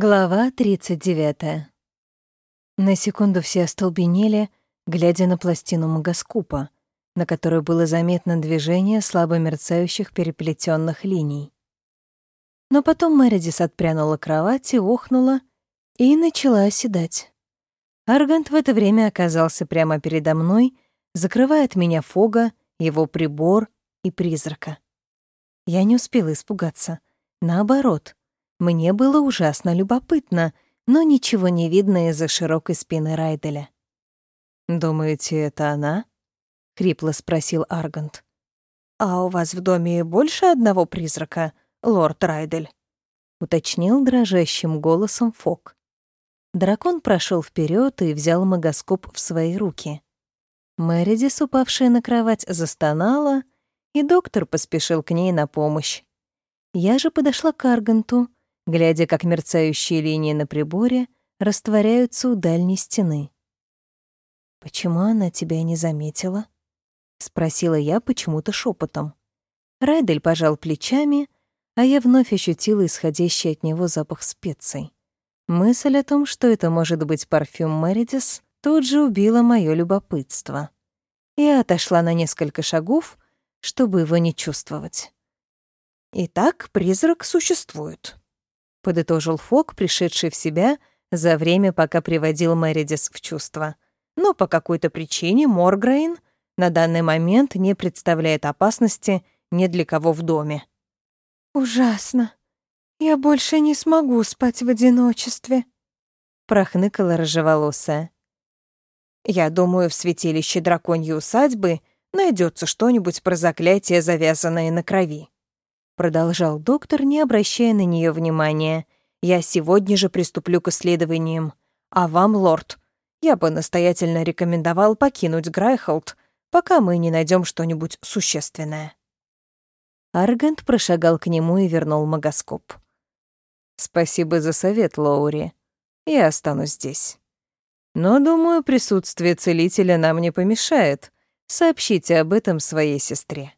Глава 39. На секунду все остолбенели, глядя на пластину магоскопа, на которой было заметно движение слабо мерцающих переплетенных линий. Но потом Мередис отпрянула кровати, охнула и начала оседать. Аргант в это время оказался прямо передо мной, закрывая от меня фога, его прибор и призрака. Я не успела испугаться. Наоборот — мне было ужасно любопытно, но ничего не видно из-за широкой спины Райделя. «Думаете, это она?» — хрипло спросил Аргант. «А у вас в доме больше одного призрака, лорд Райдель?» — уточнил дрожащим голосом Фок. Дракон прошел вперед и взял магоскоп в свои руки. Мэридис, упавшая на кровать, застонала, и доктор поспешил к ней на помощь. Я же подошла к Арганту, глядя, как мерцающие линии на приборе растворяются у дальней стены. «Почему она тебя не заметила?» — спросила я почему-то шепотом. Райдель пожал плечами, а я вновь ощутила исходящий от него запах специй. Мысль о том, что это может быть парфюм Меридис, тут же убила моё любопытство. Я отошла на несколько шагов, чтобы его не чувствовать. «Итак, призрак существует», — подытожил Фок, пришедший в себя за время, пока приводил Мэридис в чувство. «Но по какой-то причине Моргрейн на данный момент не представляет опасности ни для кого в доме». «Ужасно. Я больше не смогу спать в одиночестве», — прохныкала рыжеволосая. «Я думаю, в святилище драконьей усадьбы найдется что-нибудь про заклятие, завязанное на крови», продолжал доктор, не обращая на нее внимания. «Я сегодня же приступлю к исследованиям. А вам, лорд, я бы настоятельно рекомендовал покинуть Грайхолд, пока мы не найдем что-нибудь существенное». Аргент прошагал к нему и вернул магоскоп. «Спасибо за совет, Лоури. Я останусь здесь. Но, думаю, присутствие целителя нам не помешает. Сообщите об этом своей сестре».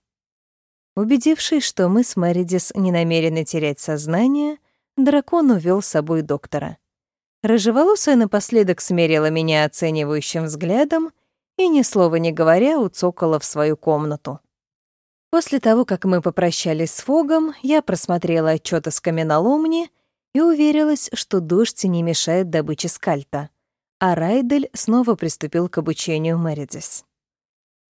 Убедившись, что мы с Мэридис не намерены терять сознание, дракон увел с собой доктора. Рыжеволосая напоследок смерила меня оценивающим взглядом и, ни слова не говоря, уцокала в свою комнату. После того, как мы попрощались с Фогом, я просмотрела отчёты с каменоломни и уверилась, что дождь не мешает добыче скальта, а Райдель снова приступил к обучению Мэридис.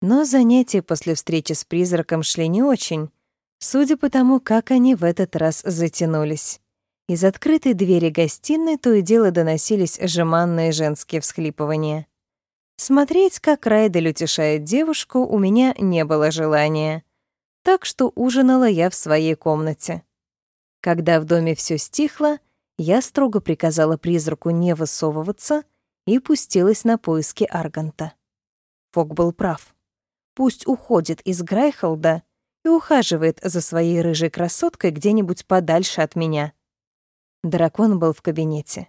Но занятия после встречи с призраком шли не очень, судя по тому, как они в этот раз затянулись. Из открытой двери гостиной то и дело доносились жеманные женские всхлипывания. Смотреть, как Райдель утешает девушку, у меня не было желания. Так что ужинала я в своей комнате. Когда в доме все стихло, я строго приказала призраку не высовываться и пустилась на поиски Арганта. Фок был прав пусть уходит из Грайхолда и ухаживает за своей рыжей красоткой где-нибудь подальше от меня. Дракон был в кабинете.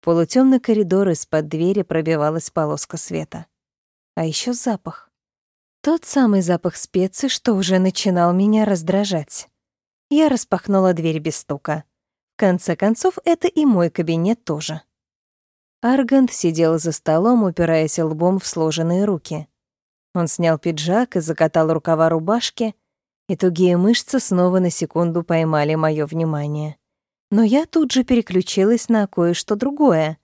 В полутемный коридор из-под двери пробивалась полоска света. А еще запах. Тот самый запах специй, что уже начинал меня раздражать. Я распахнула дверь без стука. В конце концов, это и мой кабинет тоже. Аргант сидел за столом, упираясь лбом в сложенные руки. Он снял пиджак и закатал рукава рубашки, и тугие мышцы снова на секунду поймали моё внимание. Но я тут же переключилась на кое-что другое.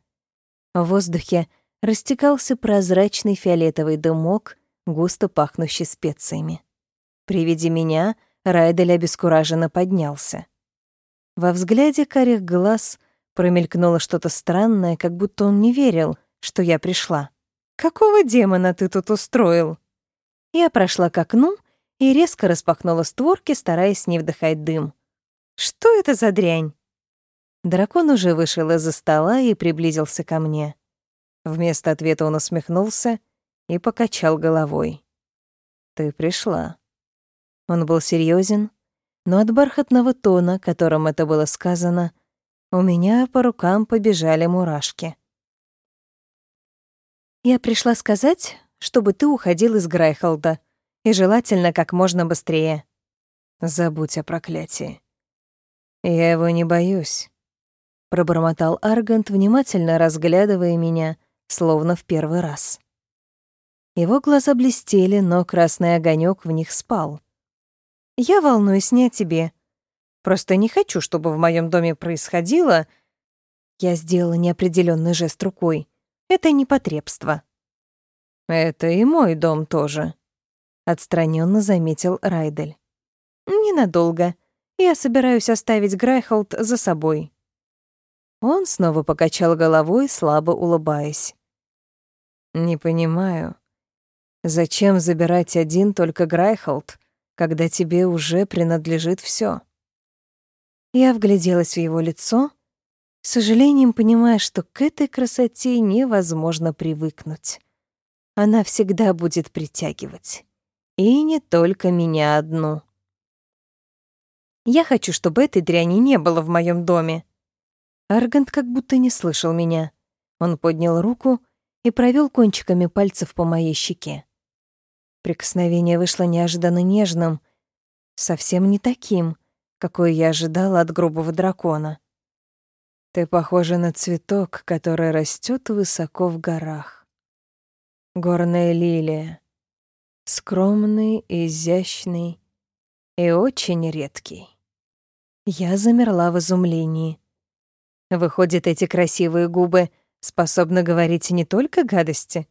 В воздухе растекался прозрачный фиолетовый дымок, густо пахнущий специями. При виде меня Райдель обескураженно поднялся. Во взгляде карих глаз промелькнуло что-то странное, как будто он не верил, что я пришла. «Какого демона ты тут устроил?» Я прошла к окну и резко распахнула створки, стараясь не вдыхать дым. «Что это за дрянь?» Дракон уже вышел из-за стола и приблизился ко мне. Вместо ответа он усмехнулся и покачал головой. «Ты пришла». Он был серьезен, но от бархатного тона, которым это было сказано, у меня по рукам побежали мурашки. «Я пришла сказать, чтобы ты уходил из Грайхолда, и желательно как можно быстрее». «Забудь о проклятии. Я его не боюсь. — пробормотал Аргант, внимательно разглядывая меня, словно в первый раз. Его глаза блестели, но красный огонек в них спал. «Я волнуюсь не о тебе. Просто не хочу, чтобы в моем доме происходило...» Я сделала неопределенный жест рукой. «Это непотребство». «Это и мой дом тоже», — отстраненно заметил Райдель. «Ненадолго. Я собираюсь оставить Грайхолд за собой». Он снова покачал головой, слабо улыбаясь. «Не понимаю, зачем забирать один только Грайхолд, когда тебе уже принадлежит все? Я вгляделась в его лицо, с сожалением понимая, что к этой красоте невозможно привыкнуть. Она всегда будет притягивать. И не только меня одну. Я хочу, чтобы этой дряни не было в моем доме. Аргант как будто не слышал меня. Он поднял руку и провел кончиками пальцев по моей щеке. Прикосновение вышло неожиданно нежным, совсем не таким, какое я ожидала от грубого дракона. Ты похожа на цветок, который растет высоко в горах. Горная лилия. Скромный, изящный и очень редкий. Я замерла в изумлении. Выходит, эти красивые губы способны говорить не только гадости?